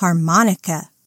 harmonica.